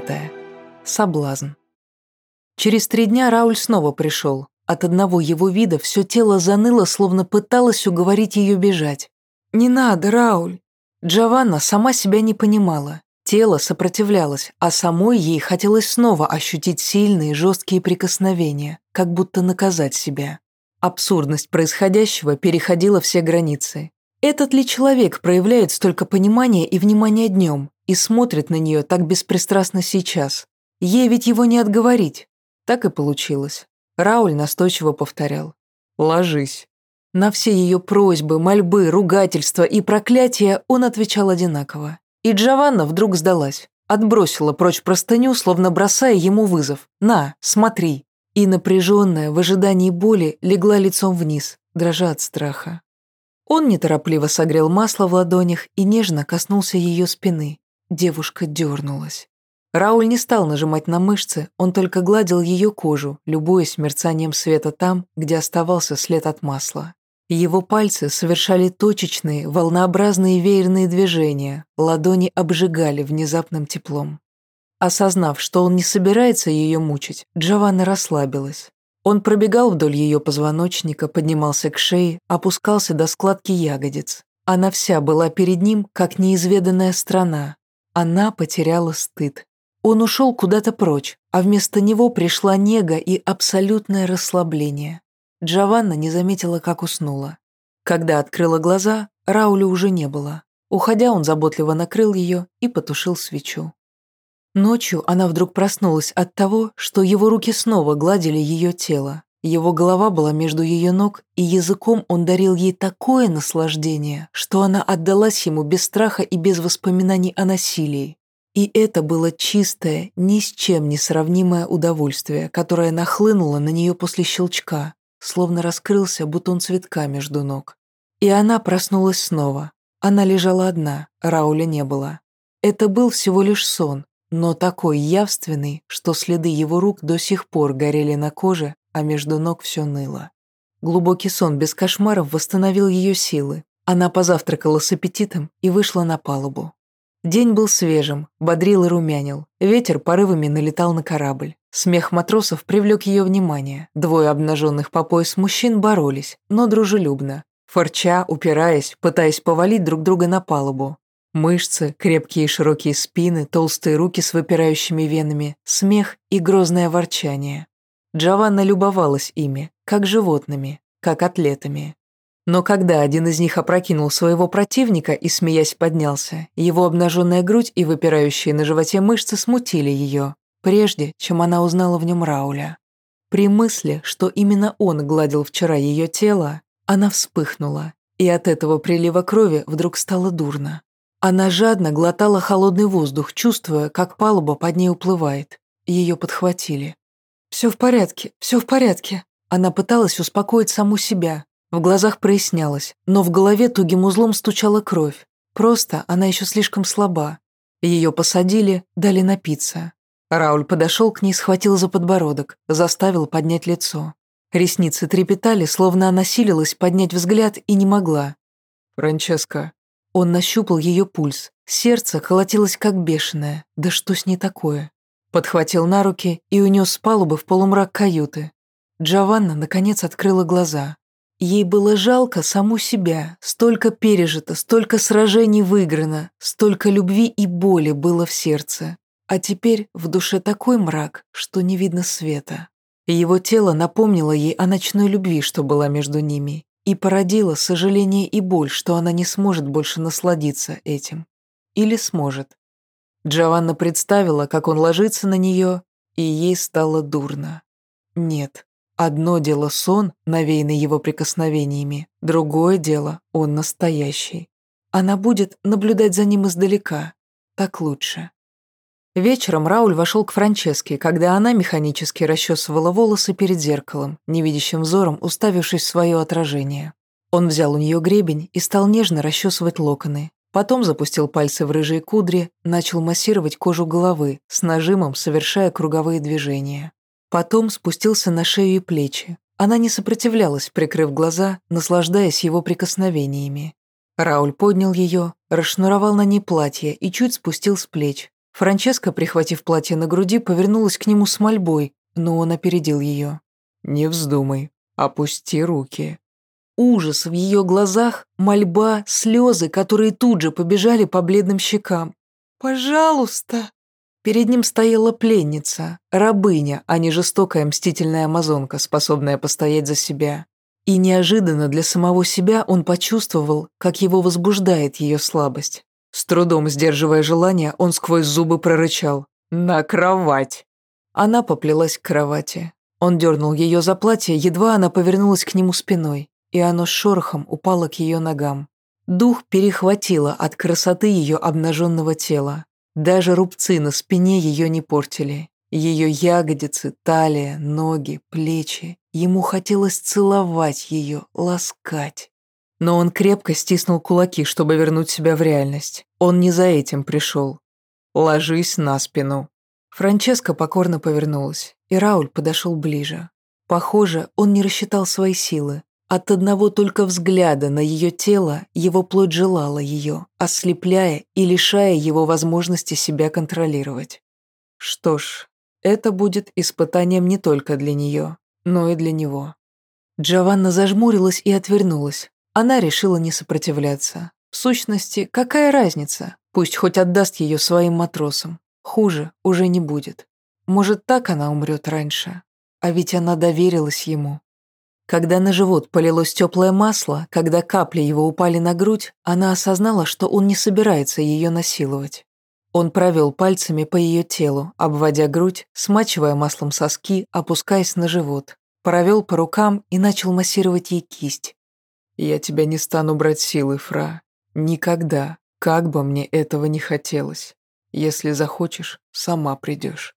Пятое. Соблазн. Через три дня Рауль снова пришел. От одного его вида все тело заныло, словно пыталось уговорить ее бежать. «Не надо, Рауль!» Джованна сама себя не понимала. Тело сопротивлялось, а самой ей хотелось снова ощутить сильные, жесткие прикосновения, как будто наказать себя. Абсурдность происходящего переходила все границы. Этот ли человек проявляет столько понимания и внимания днем и смотрит на нее так беспристрастно сейчас? Ей ведь его не отговорить. Так и получилось. Рауль настойчиво повторял. «Ложись». На все ее просьбы, мольбы, ругательства и проклятия он отвечал одинаково. И Джованна вдруг сдалась. Отбросила прочь простыню, словно бросая ему вызов. «На, смотри». И напряженная, в ожидании боли, легла лицом вниз, дрожа от страха. Он неторопливо согрел масло в ладонях и нежно коснулся ее спины. Девушка дернулась. Рауль не стал нажимать на мышцы, он только гладил ее кожу, любуясь мерцанием света там, где оставался след от масла. Его пальцы совершали точечные, волнообразные веерные движения, ладони обжигали внезапным теплом. Осознав, что он не собирается ее мучить, Джованна расслабилась. Он пробегал вдоль ее позвоночника, поднимался к шее, опускался до складки ягодиц. Она вся была перед ним, как неизведанная страна. Она потеряла стыд. Он ушел куда-то прочь, а вместо него пришла нега и абсолютное расслабление. Джованна не заметила, как уснула. Когда открыла глаза, Рауля уже не было. Уходя, он заботливо накрыл ее и потушил свечу. Ночью она вдруг проснулась от того, что его руки снова гладили ее тело. Его голова была между ее ног, и языком он дарил ей такое наслаждение, что она отдалась ему без страха и без воспоминаний о насилии. И это было чистое, ни с чем не сравнимое удовольствие, которое нахлынуло на нее после щелчка, словно раскрылся бутон цветка между ног. И она проснулась снова. Она лежала одна, Рауля не было. Это был всего лишь сон, но такой явственный, что следы его рук до сих пор горели на коже, а между ног все ныло. Глубокий сон без кошмаров восстановил ее силы. Она позавтракала с аппетитом и вышла на палубу. День был свежим, бодрил и румянил. Ветер порывами налетал на корабль. Смех матросов привлек ее внимание. Двое обнаженных по пояс мужчин боролись, но дружелюбно. Форча, упираясь, пытаясь повалить друг друга на палубу. Мышцы, крепкие и широкие спины, толстые руки с выпирающими венами, смех и грозное ворчание. Джованна любовалась ими, как животными, как атлетами. Но когда один из них опрокинул своего противника и, смеясь, поднялся, его обнаженная грудь и выпирающие на животе мышцы смутили ее, прежде чем она узнала в нем Рауля. При мысли, что именно он гладил вчера ее тело, она вспыхнула, и от этого прилива крови вдруг стало дурно. Она жадно глотала холодный воздух, чувствуя, как палуба под ней уплывает. Ее подхватили. «Все в порядке, все в порядке». Она пыталась успокоить саму себя. В глазах прояснялось, но в голове тугим узлом стучала кровь. Просто она еще слишком слаба. Ее посадили, дали напиться. Рауль подошел к ней, схватил за подбородок, заставил поднять лицо. Ресницы трепетали, словно она силилась поднять взгляд и не могла. «Франческа», он нащупал ее пульс. Сердце колотилось как бешеное. Да что с ней такое? Подхватил на руки и унес с палубы в полумрак каюты. Джованна, наконец, открыла глаза. Ей было жалко саму себя. Столько пережито, столько сражений выиграно, столько любви и боли было в сердце. А теперь в душе такой мрак, что не видно света. Его тело напомнило ей о ночной любви, что была между ними, и породила сожаление и боль, что она не сможет больше насладиться этим. Или сможет. Джованна представила, как он ложится на нее, и ей стало дурно. Нет, одно дело сон, навеянный его прикосновениями, другое дело он настоящий. Она будет наблюдать за ним издалека. Так лучше. Вечером Рауль вошел к Франческе, когда она механически расчесывала волосы перед зеркалом, невидящим взором уставившись в свое отражение. Он взял у нее гребень и стал нежно расчесывать локоны. Потом запустил пальцы в рыжие кудри, начал массировать кожу головы, с нажимом совершая круговые движения. Потом спустился на шею и плечи. Она не сопротивлялась, прикрыв глаза, наслаждаясь его прикосновениями. Рауль поднял ее, расшнуровал на ней платье и чуть спустил с плеч, Франческа, прихватив платье на груди, повернулась к нему с мольбой, но он опередил ее. «Не вздумай, опусти руки». Ужас в ее глазах, мольба, слезы, которые тут же побежали по бледным щекам. «Пожалуйста!» Перед ним стояла пленница, рабыня, а не жестокая мстительная амазонка, способная постоять за себя. И неожиданно для самого себя он почувствовал, как его возбуждает ее слабость. С трудом сдерживая желание, он сквозь зубы прорычал «На кровать!». Она поплелась к кровати. Он дернул ее за платье, едва она повернулась к нему спиной, и оно шорохом упало к ее ногам. Дух перехватило от красоты ее обнаженного тела. Даже рубцы на спине ее не портили. Ее ягодицы, талия, ноги, плечи. Ему хотелось целовать ее, ласкать. Но он крепко стиснул кулаки, чтобы вернуть себя в реальность. Он не за этим пришел. «Ложись на спину». Франческа покорно повернулась, и Рауль подошел ближе. Похоже, он не рассчитал свои силы. От одного только взгляда на ее тело его плоть желала ее, ослепляя и лишая его возможности себя контролировать. Что ж, это будет испытанием не только для нее, но и для него. Джованна зажмурилась и отвернулась, она решила не сопротивляться. В сущности, какая разница? Пусть хоть отдаст ее своим матросам. Хуже уже не будет. Может, так она умрет раньше. А ведь она доверилась ему. Когда на живот полилось теплое масло, когда капли его упали на грудь, она осознала, что он не собирается ее насиловать. Он провел пальцами по ее телу, обводя грудь, смачивая маслом соски, опускаясь на живот. Провел по рукам и начал массировать ей кисть. Я тебя не стану брать силы, Фра. Никогда, как бы мне этого не хотелось. Если захочешь, сама придешь.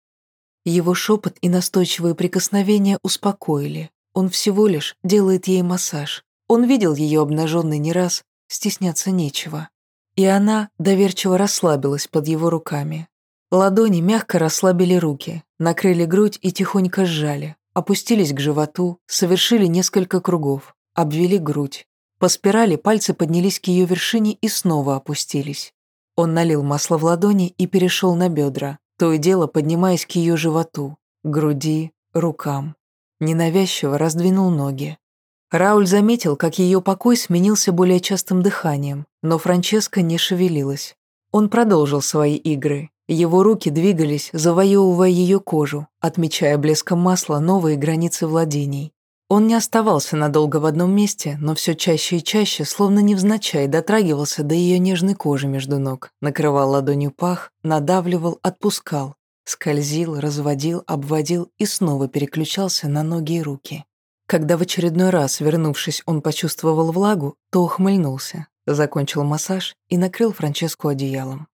Его шепот и настойчивые прикосновения успокоили. Он всего лишь делает ей массаж. Он видел ее обнаженной не раз, стесняться нечего. И она доверчиво расслабилась под его руками. Ладони мягко расслабили руки, накрыли грудь и тихонько сжали, опустились к животу, совершили несколько кругов, обвели грудь, по спирали пальцы поднялись к ее вершине и снова опустились. Он налил масло в ладони и перешел на бедра, то и дело поднимаясь к ее животу, груди, рукам. Ненавязчиво раздвинул ноги. Рауль заметил, как ее покой сменился более частым дыханием, но Франческа не шевелилась. Он продолжил свои игры. Его руки двигались, завоевывая ее кожу, отмечая блеском масла новые границы владений. Он не оставался надолго в одном месте, но все чаще и чаще, словно невзначай, дотрагивался до ее нежной кожи между ног, накрывал ладонью пах, надавливал, отпускал, скользил, разводил, обводил и снова переключался на ноги и руки. Когда в очередной раз, вернувшись, он почувствовал влагу, то ухмыльнулся, закончил массаж и накрыл Франческу одеялом.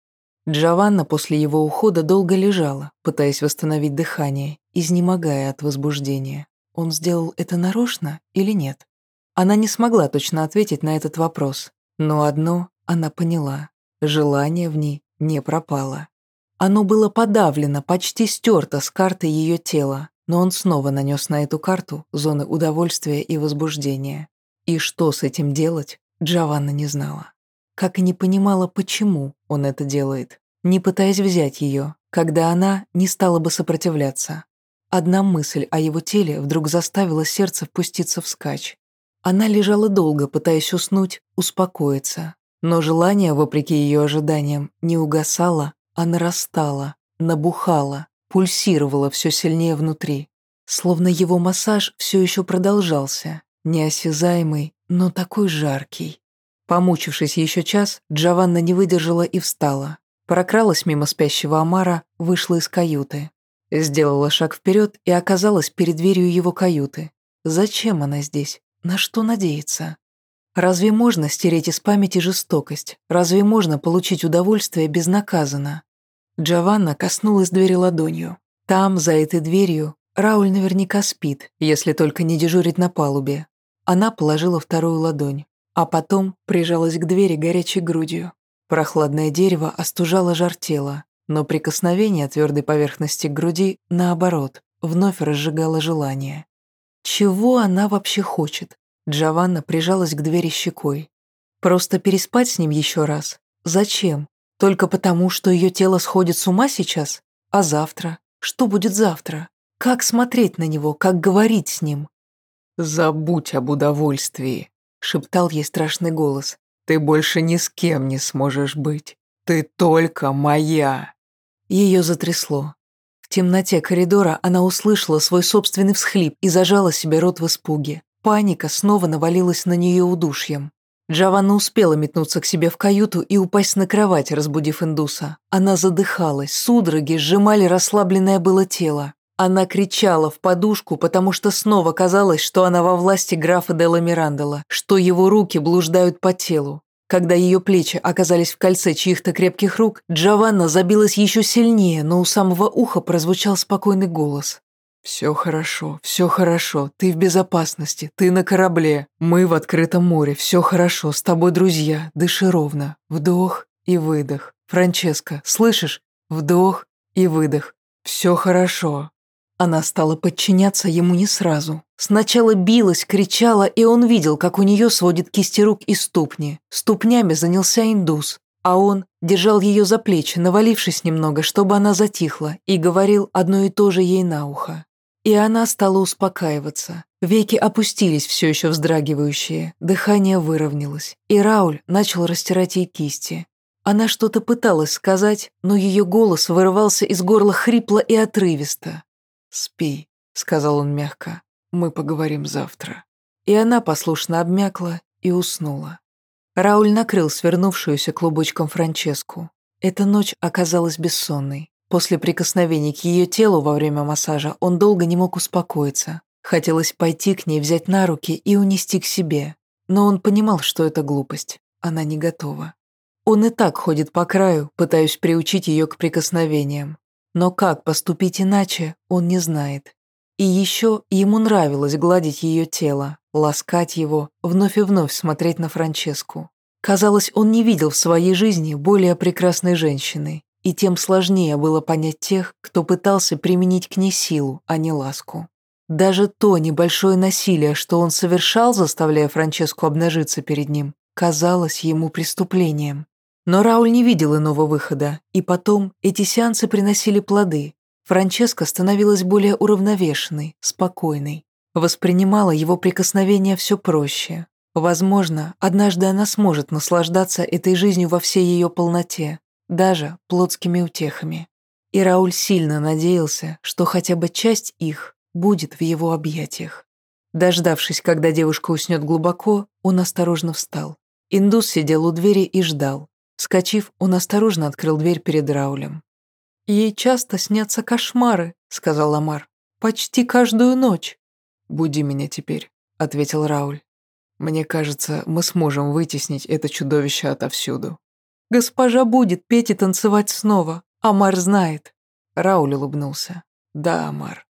Джованна после его ухода долго лежала, пытаясь восстановить дыхание, изнемогая от возбуждения. Он сделал это нарочно или нет? Она не смогла точно ответить на этот вопрос, но одно она поняла – желание в ней не пропало. Оно было подавлено, почти стерто с карты ее тела, но он снова нанес на эту карту зоны удовольствия и возбуждения. И что с этим делать, Джованна не знала. Как и не понимала, почему он это делает, не пытаясь взять ее, когда она не стала бы сопротивляться. Одна мысль о его теле вдруг заставила сердце впуститься вскачь. Она лежала долго, пытаясь уснуть, успокоиться. Но желание, вопреки ее ожиданиям, не угасало, а нарастало, набухало, пульсировало все сильнее внутри. Словно его массаж все еще продолжался, неосязаемый, но такой жаркий. Помучившись еще час, Джованна не выдержала и встала. Прокралась мимо спящего Амара, вышла из каюты. Сделала шаг вперед и оказалась перед дверью его каюты. Зачем она здесь? На что надеяться? Разве можно стереть из памяти жестокость? Разве можно получить удовольствие безнаказанно? Джованна коснулась двери ладонью. Там, за этой дверью, Рауль наверняка спит, если только не дежурит на палубе. Она положила вторую ладонь, а потом прижалась к двери горячей грудью. Прохладное дерево остужало жар тела, но прикосновение твердой поверхности к груди, наоборот, вновь разжигало желание. Чего она вообще хочет? Джованна прижалась к двери щекой. Просто переспать с ним еще раз? Зачем? Только потому, что ее тело сходит с ума сейчас? А завтра? Что будет завтра? Как смотреть на него, как говорить с ним? «Забудь об удовольствии», — шептал ей страшный голос. «Ты больше ни с кем не сможешь быть. Ты только моя». Ее затрясло. В темноте коридора она услышала свой собственный всхлип и зажала себе рот в испуге. Паника снова навалилась на нее удушьем. Джованна успела метнуться к себе в каюту и упасть на кровать, разбудив индуса. Она задыхалась, судороги сжимали расслабленное было тело. Она кричала в подушку, потому что снова казалось, что она во власти графа Делла Мирандела, что его руки блуждают по телу. Когда ее плечи оказались в кольце чьих-то крепких рук, Джованна забилась еще сильнее, но у самого уха прозвучал спокойный голос. «Все хорошо, все хорошо, ты в безопасности, ты на корабле, мы в открытом море, все хорошо, с тобой друзья, дыши ровно, вдох и выдох. Франческа, слышишь? Вдох и выдох, все хорошо». Она стала подчиняться ему не сразу. Сначала билась, кричала, и он видел, как у нее сводит кисти рук и ступни. Ступнями занялся индус, а он держал ее за плечи, навалившись немного, чтобы она затихла, и говорил одно и то же ей на ухо. И она стала успокаиваться. Веки опустились, все еще вздрагивающие, дыхание выровнялось, и Рауль начал растирать ей кисти. Она что-то пыталась сказать, но ее голос вырывался из горла хрипло и отрывисто. «Спи», — сказал он мягко, — «мы поговорим завтра». И она послушно обмякла и уснула. Рауль накрыл свернувшуюся клубочком Франческу. Эта ночь оказалась бессонной. После прикосновений к ее телу во время массажа он долго не мог успокоиться. Хотелось пойти к ней, взять на руки и унести к себе. Но он понимал, что это глупость. Она не готова. Он и так ходит по краю, пытаясь приучить ее к прикосновениям. Но как поступить иначе, он не знает. И еще ему нравилось гладить ее тело, ласкать его, вновь и вновь смотреть на Франческу. Казалось, он не видел в своей жизни более прекрасной женщины, и тем сложнее было понять тех, кто пытался применить к ней силу, а не ласку. Даже то небольшое насилие, что он совершал, заставляя Франческу обнажиться перед ним, казалось ему преступлением. Но Рауль не видел иного выхода, и потом эти сеансы приносили плоды. Франческа становилась более уравновешенной, спокойной. Воспринимала его прикосновения все проще. Возможно, однажды она сможет наслаждаться этой жизнью во всей ее полноте, даже плотскими утехами. И Рауль сильно надеялся, что хотя бы часть их будет в его объятиях. Дождавшись, когда девушка уснет глубоко, он осторожно встал. Индус сидел у двери и ждал. Вскочив, он осторожно открыл дверь перед Раулем. «Ей часто снятся кошмары», — сказал Ламар. «Почти каждую ночь». «Буди меня теперь», — ответил Рауль. «Мне кажется, мы сможем вытеснить это чудовище отовсюду». «Госпожа будет петь и танцевать снова. Амар знает». Рауль улыбнулся. «Да, Амар».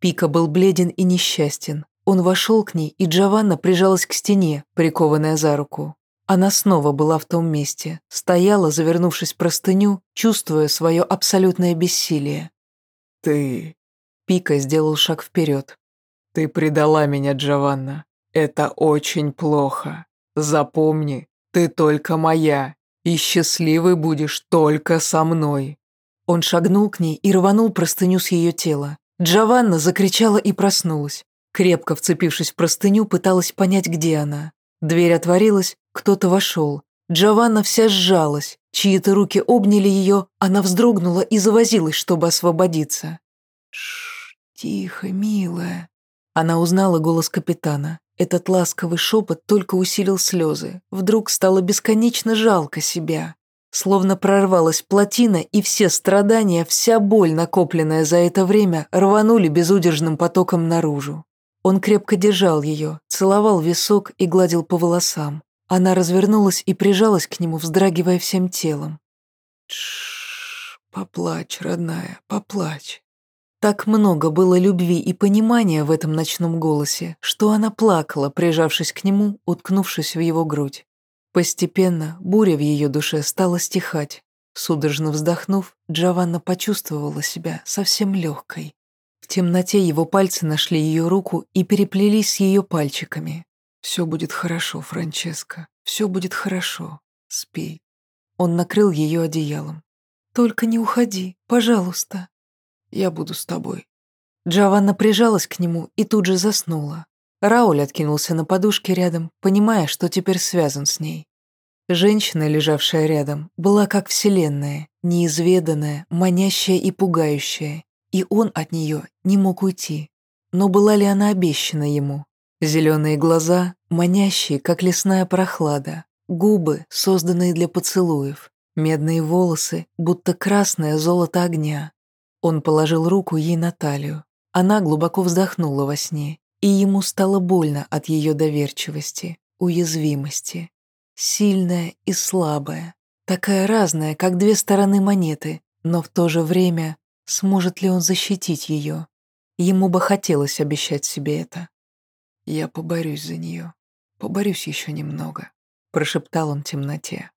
Пика был бледен и несчастен. Он вошел к ней, и Джованна прижалась к стене, прикованная за руку. Она снова была в том месте, стояла, завернувшись в простыню, чувствуя свое абсолютное бессилие. «Ты...» Пика сделал шаг вперед. «Ты предала меня, Джованна. Это очень плохо. Запомни, ты только моя, и счастливый будешь только со мной». Он шагнул к ней и рванул простыню с ее тела. Джованна закричала и проснулась. Крепко вцепившись в простыню, пыталась понять, где она. Дверь отворилась, кто-то вошел. Джованна вся сжалась, чьи-то руки обняли ее, она вздрогнула и завозилась, чтобы освободиться. «Шш, тихо, милая». Она узнала голос капитана. Этот ласковый шепот только усилил слезы. Вдруг стало бесконечно жалко себя. Словно прорвалась плотина, и все страдания, вся боль, накопленная за это время, рванули безудержным потоком наружу. Он крепко держал ее, целовал висок и гладил по волосам. Она развернулась и прижалась к нему, вздрагивая всем телом. Тш, поплачь, родная, поплачь. Так много было любви и понимания в этом ночном голосе, что она плакала, прижавшись к нему, уткнувшись в его грудь. Постепенно буря в ее душе стала стихать. Судорожно вздохнув, Джованна почувствовала себя совсем легкой. В темноте его пальцы нашли ее руку и переплелись с ее пальчиками. «Все будет хорошо, Франческа, все будет хорошо. Спи». Он накрыл ее одеялом. «Только не уходи, пожалуйста». «Я буду с тобой». Джованна прижалась к нему и тут же заснула. Рауль откинулся на подушке рядом, понимая, что теперь связан с ней. Женщина, лежавшая рядом, была как вселенная, неизведанная, манящая и пугающая, и он от нее не мог уйти. Но была ли она обещана ему? Зеленые глаза, манящие, как лесная прохлада, губы, созданные для поцелуев, медные волосы, будто красное золото огня. Он положил руку ей на талию. Она глубоко вздохнула во сне, и ему стало больно от ее доверчивости, уязвимости сильная и слабая, такая разная, как две стороны монеты, но в то же время сможет ли он защитить ее? Ему бы хотелось обещать себе это. «Я поборюсь за нее, поборюсь еще немного», — прошептал он в темноте.